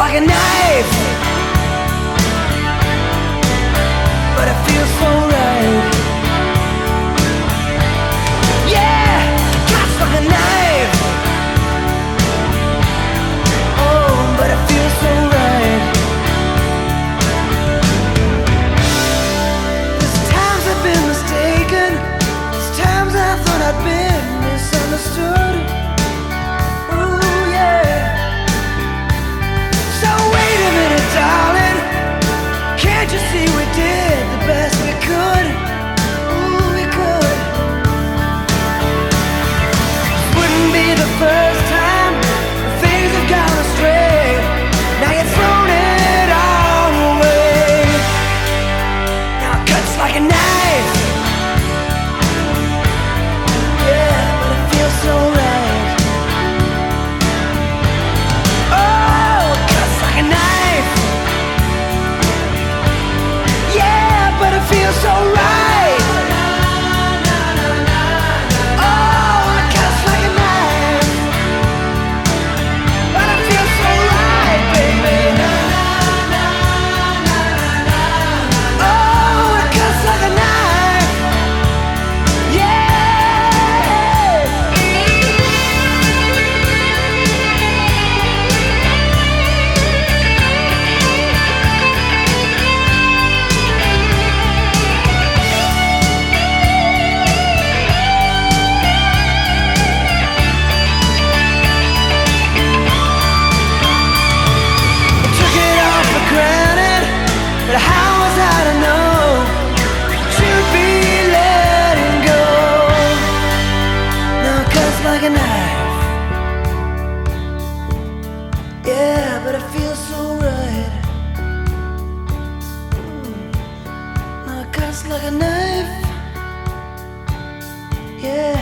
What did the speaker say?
like a knife. But it feels so right. Yeah, cuts like a knife. Oh, but it feels so right. There's times I've been mistaken. There's times I thought I'd been first Yeah.